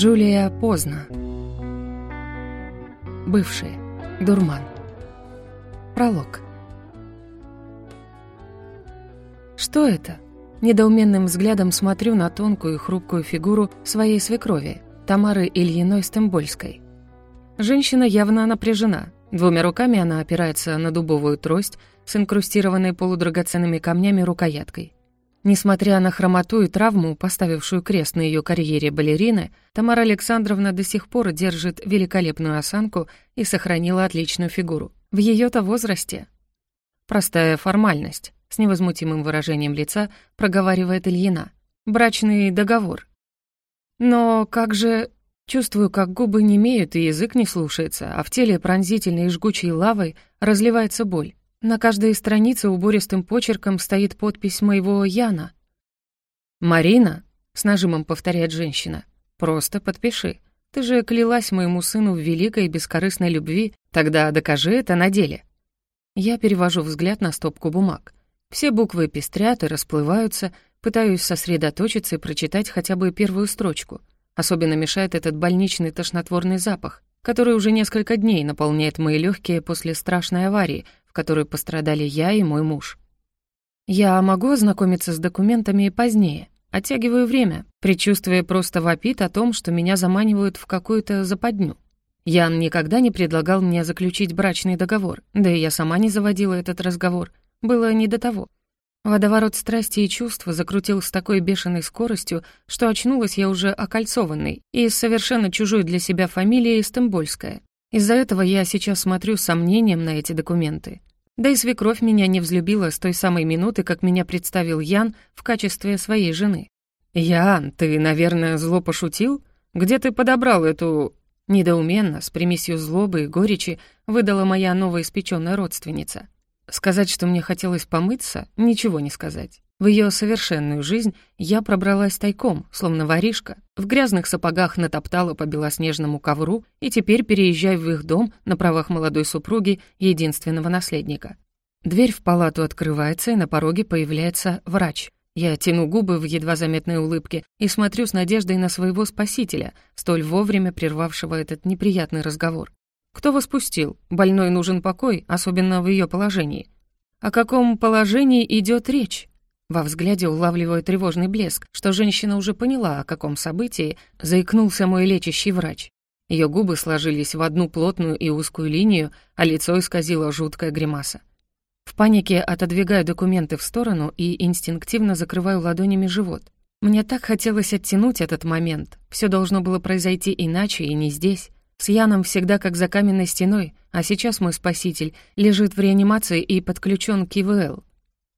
Джулия поздно. Бывшие. Дурман. Пролог. Что это? Недоуменным взглядом смотрю на тонкую и хрупкую фигуру своей свекрови, Тамары Ильиной Стембольской. Женщина явно напряжена. Двумя руками она опирается на дубовую трость с инкрустированной полудрагоценными камнями рукояткой. Несмотря на хромоту и травму, поставившую крест на ее карьере балерины, Тамара Александровна до сих пор держит великолепную осанку и сохранила отличную фигуру. В ее-то возрасте. Простая формальность, с невозмутимым выражением лица проговаривает Ильина. Брачный договор. Но как же... Чувствую, как губы не имеют и язык не слушается, а в теле пронзительной и жгучей лавой разливается боль. На каждой странице убористым почерком стоит подпись моего Яна. «Марина», — с нажимом повторяет женщина, — «просто подпиши. Ты же клялась моему сыну в великой бескорыстной любви, тогда докажи это на деле». Я перевожу взгляд на стопку бумаг. Все буквы пестрят и расплываются, пытаюсь сосредоточиться и прочитать хотя бы первую строчку. Особенно мешает этот больничный тошнотворный запах, который уже несколько дней наполняет мои легкие после страшной аварии, в которой пострадали я и мой муж. Я могу ознакомиться с документами и позднее. Оттягиваю время, предчувствие просто вопит о том, что меня заманивают в какую-то западню. Ян никогда не предлагал мне заключить брачный договор, да и я сама не заводила этот разговор. Было не до того. Водоворот страсти и чувств закрутил с такой бешеной скоростью, что очнулась я уже окольцованной и с совершенно чужой для себя фамилией Стамбольская. Из-за этого я сейчас смотрю с сомнением на эти документы. Да и свекровь меня не взлюбила с той самой минуты, как меня представил Ян в качестве своей жены. «Ян, ты, наверное, зло пошутил? Где ты подобрал эту...» Недоуменно, с примесью злобы и горечи, выдала моя новоиспечённая родственница. Сказать, что мне хотелось помыться, ничего не сказать. В ее совершенную жизнь я пробралась тайком, словно воришка, в грязных сапогах натоптала по белоснежному ковру и теперь переезжаю в их дом на правах молодой супруги единственного наследника. Дверь в палату открывается, и на пороге появляется врач. Я тяну губы в едва заметной улыбке и смотрю с надеждой на своего спасителя, столь вовремя прервавшего этот неприятный разговор. Кто вас пустил? Больной нужен покой, особенно в ее положении. О каком положении идет речь? Во взгляде улавливаю тревожный блеск, что женщина уже поняла, о каком событии заикнулся мой лечащий врач. Ее губы сложились в одну плотную и узкую линию, а лицо исказило жуткая гримаса. В панике отодвигаю документы в сторону и инстинктивно закрываю ладонями живот. Мне так хотелось оттянуть этот момент. Все должно было произойти иначе и не здесь. С Яном всегда как за каменной стеной, а сейчас мой спаситель лежит в реанимации и подключен к ИВЛ.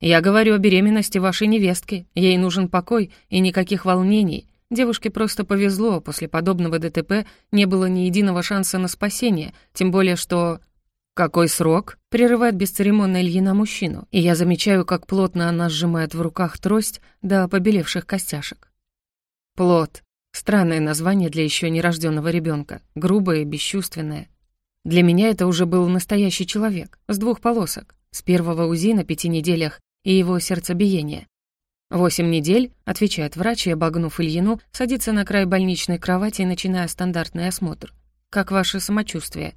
Я говорю о беременности вашей невестки. Ей нужен покой и никаких волнений. Девушке просто повезло, после подобного ДТП не было ни единого шанса на спасение, тем более что... «Какой срок?» — прерывает бесцеремонно Ильина мужчину, и я замечаю, как плотно она сжимает в руках трость до побелевших костяшек. «Плод», Странное название для еще нерожденного ребенка, грубое и бесчувственное. Для меня это уже был настоящий человек, с двух полосок, с первого УЗИ на пяти неделях и его сердцебиение. «Восемь недель», — отвечает врач, и, обогнув Ильину, садится на край больничной кровати, начиная стандартный осмотр. «Как ваше самочувствие?»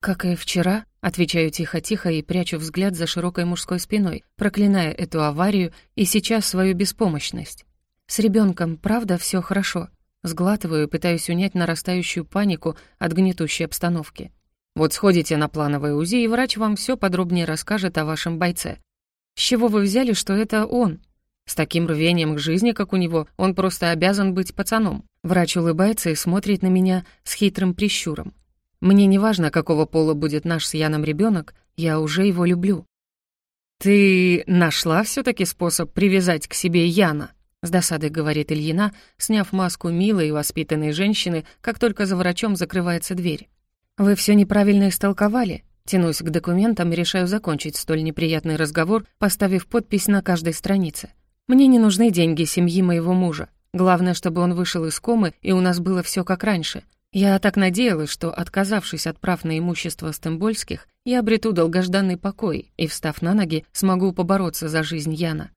«Как и вчера», — отвечаю тихо-тихо и прячу взгляд за широкой мужской спиной, проклиная эту аварию и сейчас свою беспомощность. «С ребенком, правда, все хорошо?» Сглатываю пытаюсь унять нарастающую панику от гнетущей обстановки. Вот сходите на плановое УЗИ, и врач вам все подробнее расскажет о вашем бойце. С чего вы взяли, что это он? С таким рвением к жизни, как у него, он просто обязан быть пацаном. Врач улыбается и смотрит на меня с хитрым прищуром. Мне не важно, какого пола будет наш с Яном ребенок, я уже его люблю. Ты нашла все таки способ привязать к себе Яна? С досадой говорит Ильина, сняв маску милой и воспитанной женщины, как только за врачом закрывается дверь. «Вы все неправильно истолковали», Тянусь к документам и решаю закончить столь неприятный разговор, поставив подпись на каждой странице. Мне не нужны деньги семьи моего мужа. Главное, чтобы он вышел из комы, и у нас было все как раньше. Я так надеялась, что, отказавшись от прав на имущество Стембольских, я обрету долгожданный покой и, встав на ноги, смогу побороться за жизнь Яна.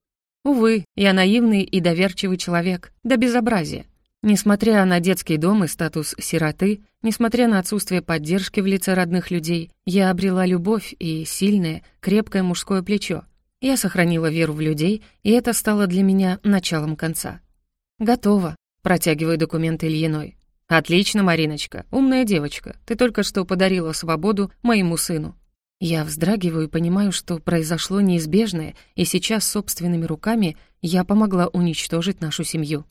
Увы, я наивный и доверчивый человек, до безобразия. Несмотря на детский дом и статус сироты, несмотря на отсутствие поддержки в лице родных людей, я обрела любовь и сильное, крепкое мужское плечо. Я сохранила веру в людей, и это стало для меня началом конца. «Готово», — протягиваю документы Ильиной. «Отлично, Мариночка, умная девочка. Ты только что подарила свободу моему сыну». Я вздрагиваю и понимаю, что произошло неизбежное, и сейчас собственными руками я помогла уничтожить нашу семью.